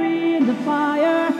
In the fire.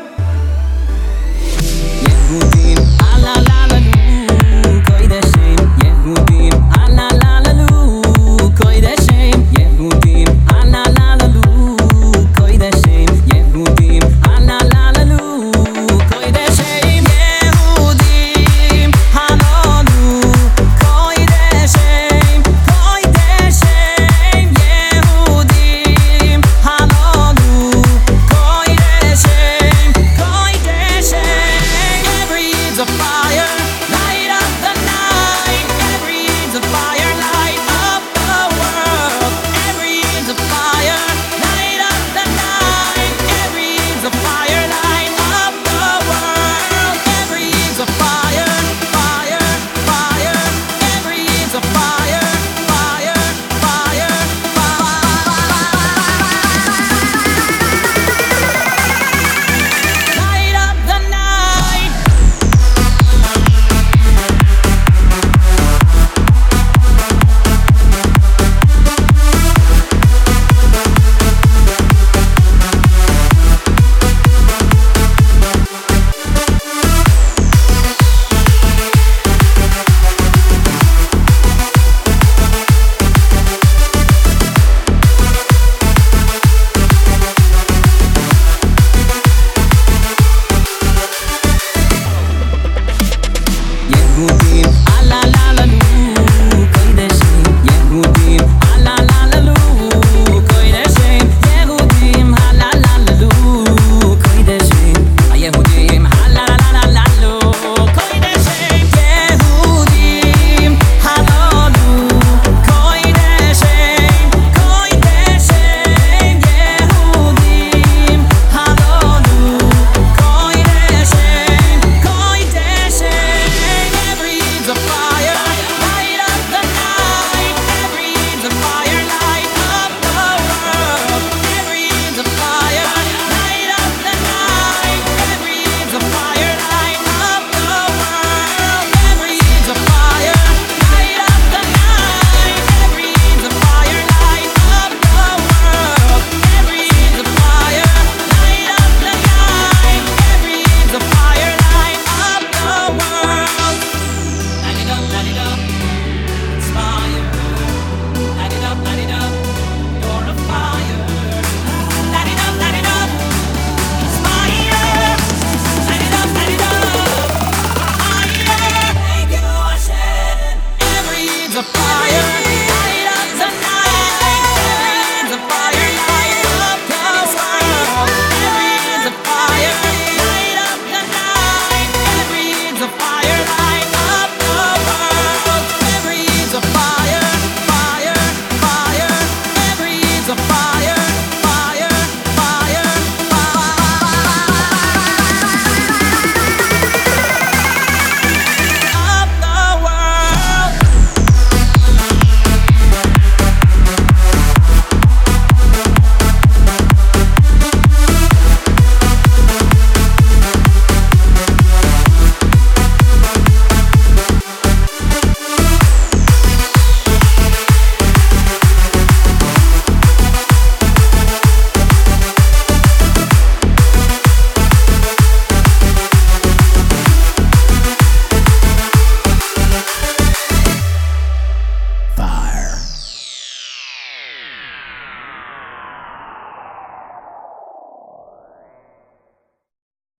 again. Ah, la la la. the fire.